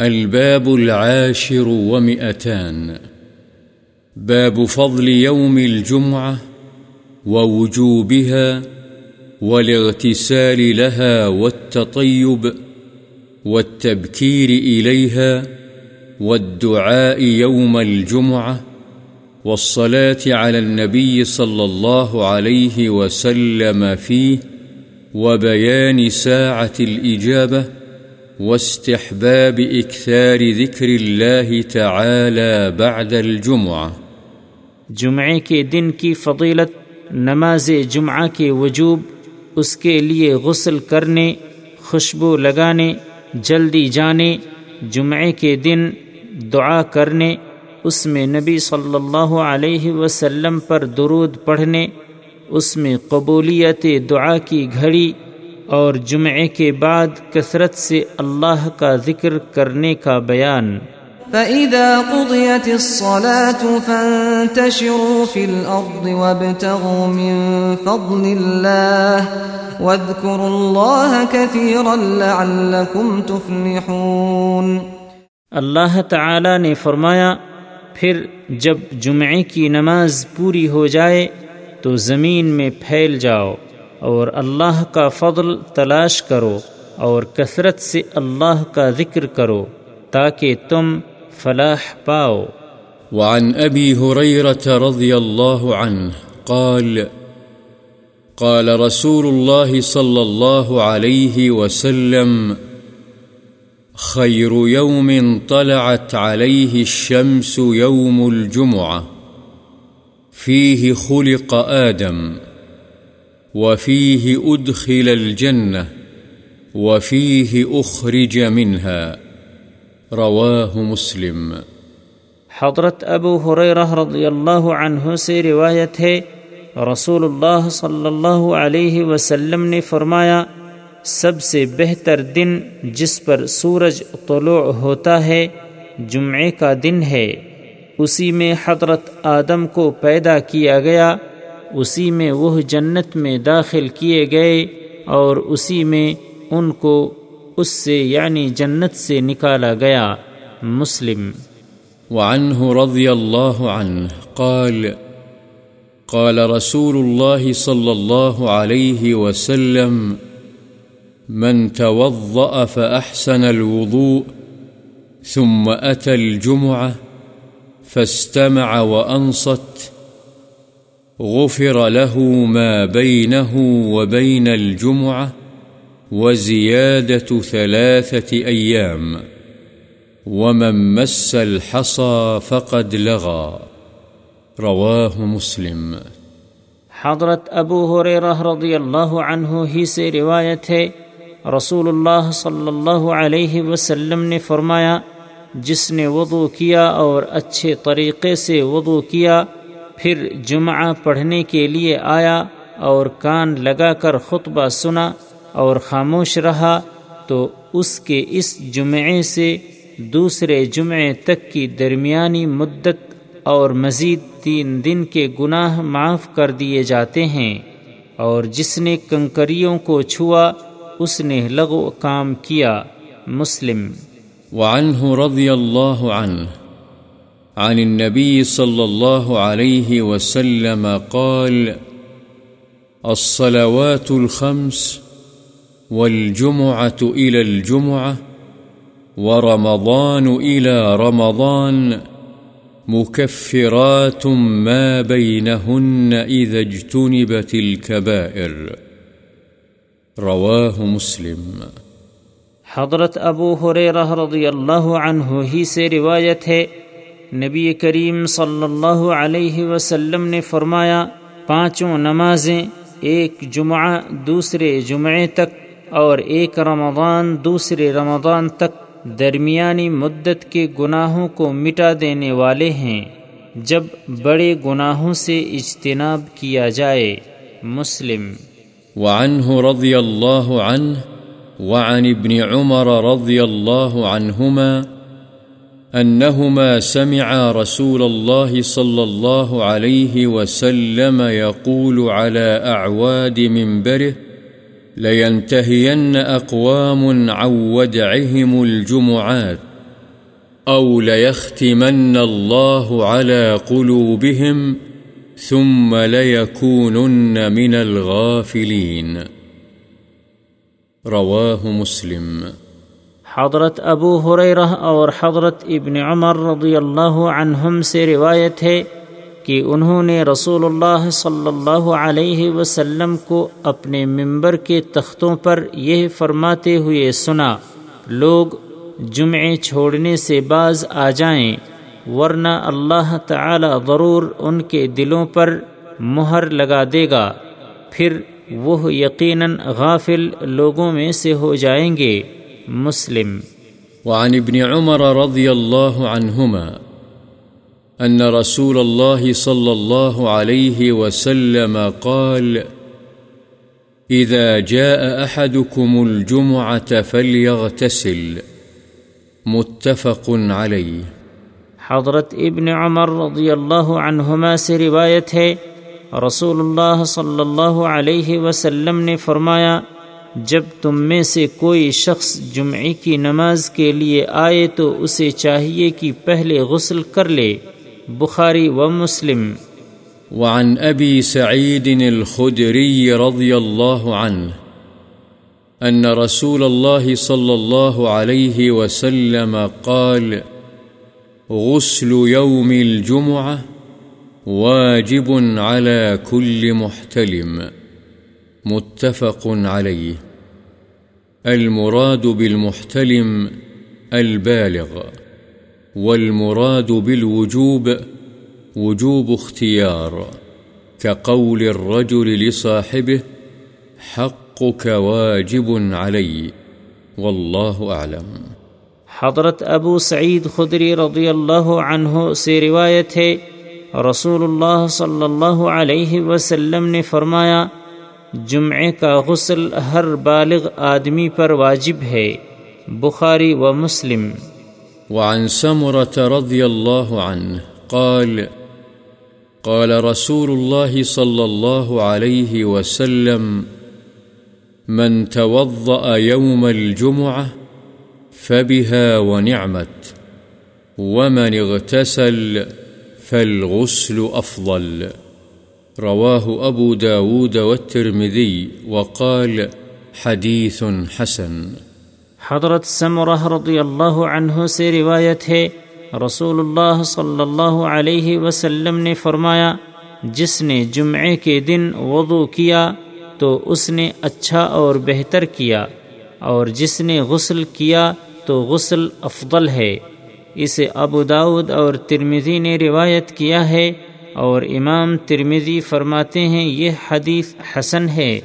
الباب العاشر ومئتان. باب فضل يوم الجمعة ووجوبها والاغتسال لها والتطيب والتبكير إليها والدعاء يوم الجمعة والصلاة على النبي صلى الله عليه وسلم فيه وبيان ساعة الإجابة واستحباب إكثار ذكر الله تعالى بعد الجمعة. جمعے کے دن کی فضیلت، نماز جمعہ کے وجوب، اس کے لیے غسل کرنے، خوشبو لگانے، جلدی جانے، جمعے کے دن دعا کرنے، اس میں نبی صلی اللہ علیہ وسلم پر درود پڑھنے، اس میں قبولیت دعا کی گھڑی اور جمعے کے بعد کثرت سے اللہ کا ذکر کرنے کا بیان۔ فَإِذَا قُضِيَتِ الصَّلَاةُ فَانْتَشِرُوا فِي الْأَرْضِ وَابْتَغُوا مِنْ فَضْلِ اللَّهِ وَاذْكُرُوا اللَّهَ كَثِيرًا لَعَلَّكُمْ تُفْلِحُونَ۔ اللہ تعالی نے فرمایا پھر جب جمعے کی نماز پوری ہو جائے تو زمین میں پھیل جاؤ۔ اور اللہ کا فضل تلاش کرو اور کثرت سے اللہ کا ذکر کرو تاکہ تم فلاح پاؤ۔ وعن أبي هريرة رضي الله عنه قال قال رسول الله صلى الله عليه وسلم، خير يوم طلعت عليه الشمس يوم الجمعة، فيه خلق آدم۔ وفيه أدخل الجنة وفيه أخرج منها رواه مسلم. حضرت ابو حریرہ رضی اللہ عنہ سے روایت ہے رسول اللہ صلی اللہ علیہ وسلم نے فرمایا، سب سے بہتر دن جس پر سورج طلوع ہوتا ہے، جمعے کا دن ہے۔ اسی میں حضرت آدم کو پیدا کیا گیا۔ اسی میں وہ جنت میں داخل کیے گئے اور اسی میں ان کو اس سے یعنی جنت سے نکالا گیا۔ مسلم۔ وعنه رضي الله عنه قال قال رسول الله صلى الله عليه وسلم، من توضأ فأحسن الوضوء، ثم أتى الجمعة، فاستمع وأنصت غفر له ما بينه وبين الجمعة وزيادة ثلاثة أيام، ومن مس الحصى فقد لغى. رواه مسلم. حضرت ابو حریرہ رضی اللہ عنہ ہی سے روایت ہے، رسول اللہ صلی اللہ علیہ وسلم نے فرمایا، جس نے وضو کیا اور اچھے طریقے سے وضو کیا پھر جمعہ پڑھنے کے لیے آیا اور کان لگا کر خطبہ سنا اور خاموش رہا تو اس کے اس جمعے سے دوسرے جمعے تک کی درمیانی مدت اور مزید تین دن کے گناہ معاف کر دیے جاتے ہیں اور جس نے کنکریوں کو چھوا اس نے لغو کام کیا، مسلم۔ وعنه رضي الله عنه عن النبي صلى الله عليه وسلم قال، الصلوات الخمس والجمعة إلى الجمعة ورمضان إلى رمضان مكفرات ما بينهن إذا اجتنبت الكبائر. رواه مسلم. حضرت ابو حریرہ رضی اللہ عنہ ہی سے روایت ہے نبی کریم صلی اللہ علیہ وسلم نے فرمایا، پانچوں نمازیں ایک جمعہ دوسرے جمعے تک اور ایک رمضان دوسرے رمضان تک درمیانی مدت کے گناہوں کو مٹا دینے والے ہیں۔ جب بڑے گناہوں سے اجتناب کیا جائے۔ مسلم۔ وعنه رضي الله عنه وعن ابن عمر رضي الله عنهما أنهما سمعا رسول الله صلى الله عليه وسلم يقول على أعواد منبره لينتهين أقوام عن ودعهم الجمعات أو ليختمن الله على قلوبهم ثم ليكونن من الغافلين. رواه مسلم. حضرت ابو حریرہ اور حضرت ابن عمر رضی اللہ عنہم سے روایت ہے کہ انہوں نے رسول اللہ صلی اللہ علیہ وسلم کو اپنے ممبر کے تختوں پر یہ فرماتے ہوئے سنا، لوگ جمعے چھوڑنے سے باز آ جائیں، ورنہ اللہ تعالی ضرور ان کے دلوں پر مہر لگا دے گا۔ پھر وہ یقیناً غافل لوگوں میں سے ہو جائیں گے۔ مسلم۔ وعن ابن عمر رضي الله عنهما أن رسول الله صلى الله عليه وسلم قال إذا جاء أحدكم الجمعة فليغتسل متفق عليه حضرت ابن عمر رضی اللہ عنہما سے روایت ہے رسول اللہ صلی اللہ علیہ وسلم نے فرمایا جب تم میں سے کوئی شخص جمعے کی نماز کے لیے آئے تو اسے چاہیے کہ پہلے غسل کر لے۔ بخاری و مسلم۔ وعن ابی سعید الخدری رضی اللہ عنہ ان رسول الله صلى الله عليه وسلم قال، غسل يوم الجمعة واجب على كل محتلم۔ متفق عليه المراد بالمحتلم البالغ، والمراد بالوجوب وجوب اختيار كقول الرجل لصاحبه حقك واجب علي والله أعلم حضرت ابو سعید خدری رضی اللہ عنہ سے روایت ہے، رسول اللہ صلی اللہ علیہ وسلم نے فرمایا جمعے کا غسل ہر بالغ آدمی پر واجب ہے، بخاری و مسلم۔ وعن سمرة رضي الله عنه قال قال رسول الله صلى الله عليه وسلم، من توضأ يوم الجمعة فبها ونعمت، ومن اغتسل فالغسل أفضل. رواه أبو داود والترمذي وقال حديث حسن. حضرت سمرہ رضی اللہ عنہ سے روایت ہے رسول اللہ صلی اللہ علیہ وسلم نے فرمایا، جس نے جمعے کے دن وضو کیا تو اس نے اچھا اور بہتر کیا، اور جس نے غسل کیا تو غسل افضل ہے۔ اسے ابو داود اور ترمزی نے روایت کیا ہے اور امام ترمزی فرماتے ہیں یہ حدیث حسن ہے۔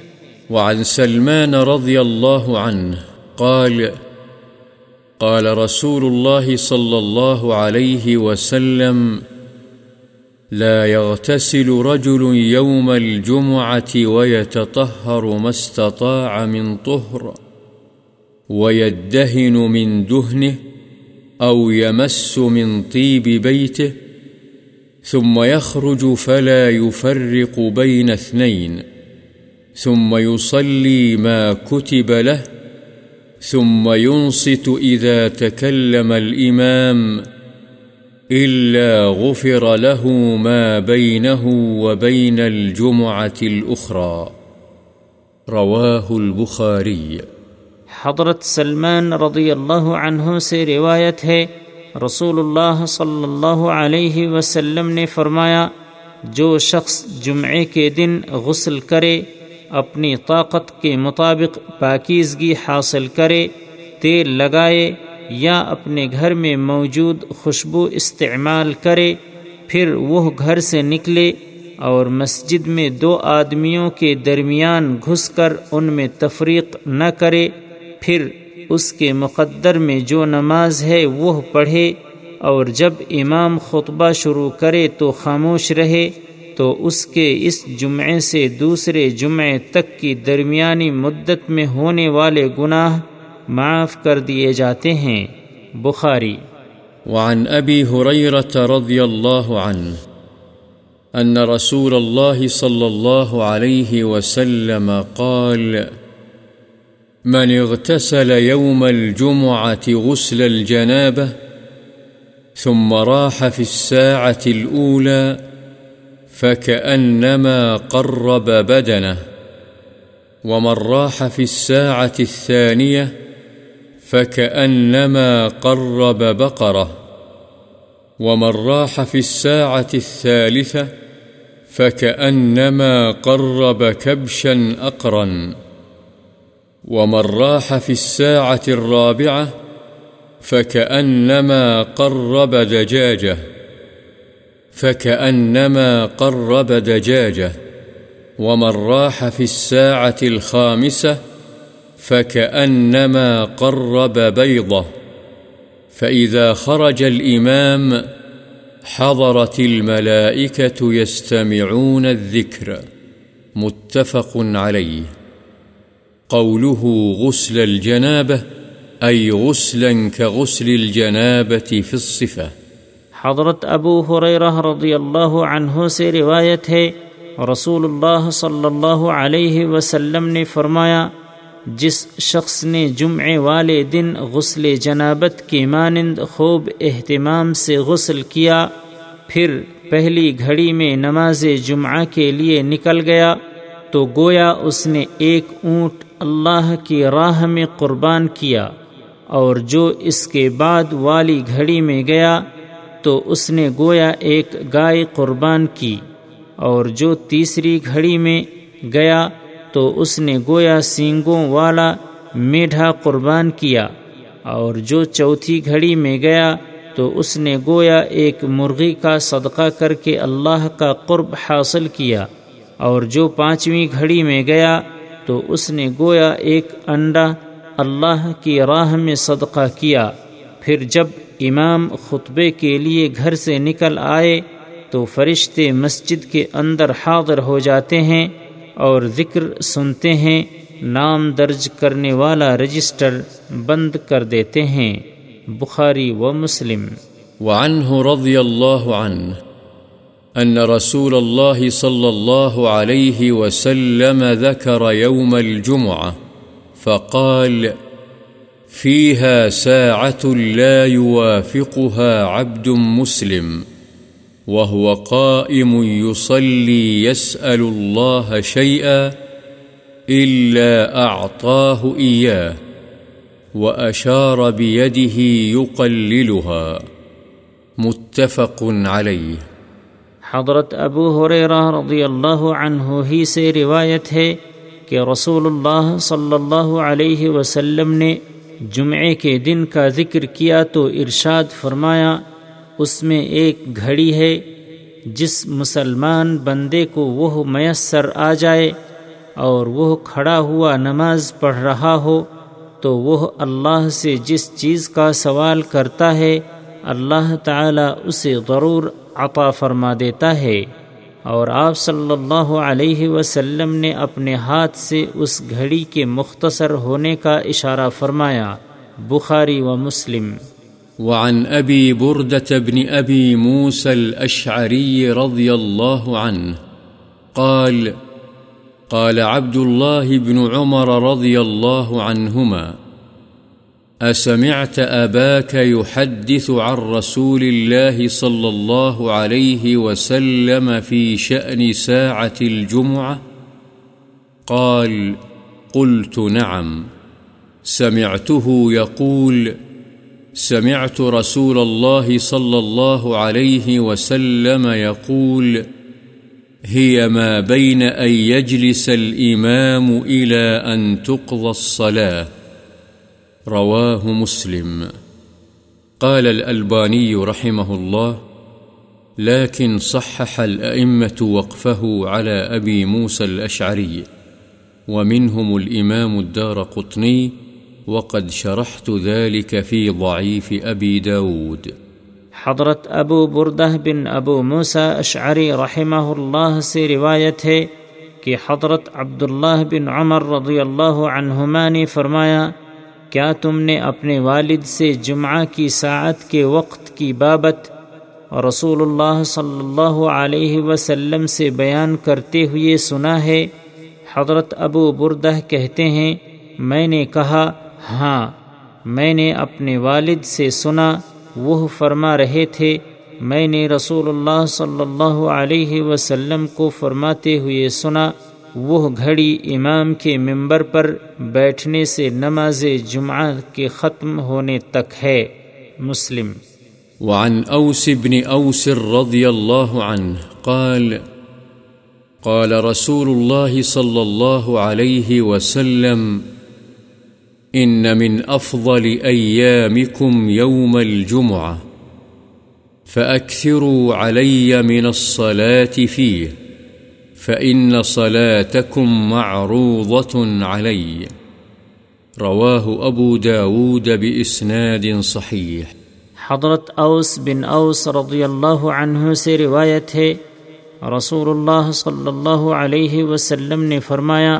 وعن سلمان رضي الله عنه قال قال رسول الله صلى الله عليه وسلم، لا يغتسل رجل يوم الجمعة ويتطهر ما استطاع من طهر ويدهن من دهنه أو يمس من طيب بيته ثم يخرج فلا يفرق بين اثنين، ثم يصلي ما كتب له، ثم ينصت إذا تكلم الإمام، إلا غفر له ما بينه وبين الجمعة الأخرى. رواه البخاري. حضرت سلمان رضی اللہ عنہ سے روایت ہے رسول اللہ صلی اللہ علیہ وسلم نے فرمایا، جو شخص جمعے کے دن غسل کرے، اپنی طاقت کے مطابق پاکیزگی حاصل کرے، تیل لگائے یا اپنے گھر میں موجود خوشبو استعمال کرے، پھر وہ گھر سے نکلے اور مسجد میں دو آدمیوں کے درمیان گھس کر ان میں تفریق نہ کرے، پھر اس کے مقدر میں جو نماز ہے وہ پڑھے اور جب امام خطبہ شروع کرے تو خاموش رہے، تو اس کے اس جمعے سے دوسرے جمعے تک کی درمیانی مدت میں ہونے والے گناہ معاف کر دیے جاتے ہیں۔ بخاری۔ وعن ابی حریرة رضی اللہ عنہ، ان رسول الله صلى الله عليه وسلم قال من اغتسل يوم الجمعة غسل الجنابة ثم راح في الساعة الأولى فكأنما قرب بدنه ومن راح في الساعة الثانية فكأنما قرب بقرة ومن راح في الساعة الثالثة فكأنما قرب كبشا أقرا ومن راح في الساعة الرابعة فكأنما قرب دجاجة فكأنما قرب دجاجة ومن راح في الساعة الخامسة فكأنما قرب بيضة فإذا خرج الإمام حضرت الملائكة يستمعون الذكر متفق عليه قوله غسل الجنابة، أي غسلا كغسل الجنابة في الصفة. حضرت ابو حریرہ رضی اللہ عنہ سے روایت ہے، رسول اللہ صلی اللہ علیہ وسلم نے فرمایا، جس شخص نے جمعے والے دن غسل جنابت کے مانند خوب اہتمام سے غسل کیا، پھر پہلی گھڑی میں نماز جمعہ کے لیے نکل گیا، تو گویا اس نے ایک اونٹ اللہ کی راہ میں قربان کیا اور جو اس کے بعد والی گھڑی میں گیا تو اس نے گویا ایک گائے قربان کی اور جو تیسری گھڑی میں گیا تو اس نے گویا سینگوں والا میڈھا قربان کیا اور جو چوتھی گھڑی میں گیا تو اس نے گویا ایک مرغی کا صدقہ کر کے اللہ کا قرب حاصل کیا اور جو پانچویں گھڑی میں گیا تو اس نے گویا ایک انڈا اللہ کی راہ میں صدقہ کیا۔ پھر جب امام خطبے کے لیے گھر سے نکل آئے تو فرشتے مسجد کے اندر حاضر ہو جاتے ہیں اور ذکر سنتے ہیں، نام درج کرنے والا رجسٹر بند کر دیتے ہیں۔ بخاری و مسلم۔ وعنه رضي الله عنه أن رسول الله صلى الله عليه وسلم ذكر يوم الجمعة فقال، فيها ساعة لا يوافقها عبد مسلم، وهو قائم يصلي يسأل الله شيئا إلا أعطاه إياه، وأشار بيده يقللها، متفق عليه. حضرت ابو حریرہ رضی اللہ عنہ ہی سے روایت ہے کہ رسول اللہ صلی اللہ علیہ وسلم نے جمعے کے دن کا ذکر کیا تو ارشاد فرمایا، اس میں ایک گھڑی ہے، جس مسلمان بندے کو وہ میسر آ جائے اور وہ کھڑا ہوا نماز پڑھ رہا ہو تو وہ اللہ سے جس چیز کا سوال کرتا ہے، اللہ تعالی اسے ضرور عطا فرما دیتا ہے اور آپ صلی اللہ علیہ وسلم نے اپنے ہاتھ سے اس گھڑی کے مختصر ہونے کا اشارہ فرمایا، بخاری و مسلم۔ وعن أبي بردة بن أبي موسى الأشعري رضي الله عنه قال قال عبد الله بن عمر رضي الله عنهما أسمعت أباك يحدث عن رسول الله صلى الله عليه وسلم في شأن ساعة الجمعة؟ قال، قلت نعم. سمعته يقول، سمعت رسول الله صلى الله عليه وسلم يقول، هي ما بين أن يجلس الإمام إلى أن تقضى الصلاة. رواه مسلم. قال الألباني رحمه الله، لكن صحح الأئمة وقفه على أبي موسى الأشعري، ومنهم الإمام الدار قطني، وقد شرحت ذلك في ضعيف أبي داود. حضرت ابو بردہ بن ابو موسا اشعری رحمہ اللہ سے روایت ہے کہ حضرت عبداللہ بن عمر رضی اللہ عنہما نے فرمایا کیا تم نے اپنے والد سے جمعہ کی ساعت کے وقت کی بابت رسول اللہ صلی اللہ علیہ وسلم سے بیان کرتے ہوئے سنا ہے؟ حضرت ابو بردہ کہتے ہیں، میں نے کہا ہاں میں نے اپنے والد سے سنا، وہ فرما رہے تھے۔ میں نے رسول اللہ صلی اللہ علیہ وسلم کو فرماتے ہوئے سنا۔ وہ گھڑی امام کے ممبر پر بیٹھنے سے نماز جمعہ کے ختم ہونے تک ہے۔ مسلم۔ وعن أوس بن أوس رضي الله عنه قال قال رسول الله صلى الله عليه وسلم إن من أفضل أيامكم يوم الجمعة فأكثروا علي من الصلاة فيه فإن صلاتكم معروضة علي. رواه أبو داود بإسناد صحيح. حضرت اوس بن اوس رضی اللہ عنہ سے روایت ہے، رسول اللہ صلی اللہ علیہ وسلم نے فرمایا،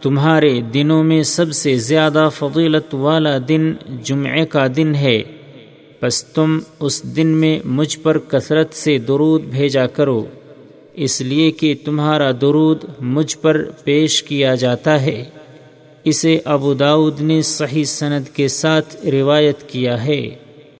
تمہارے دنوں میں سب سے زیادہ فضیلت والا دن جمعے کا دن ہے۔ بس تم اس دن میں مجھ پر کثرت سے درود بھیجا کرو۔ اس لیے کہ تمہارا درود مجھ پر پیش کیا جاتا ہے۔ اسے ابو داود نے صحیح سند کے ساتھ روایت کیا ہے۔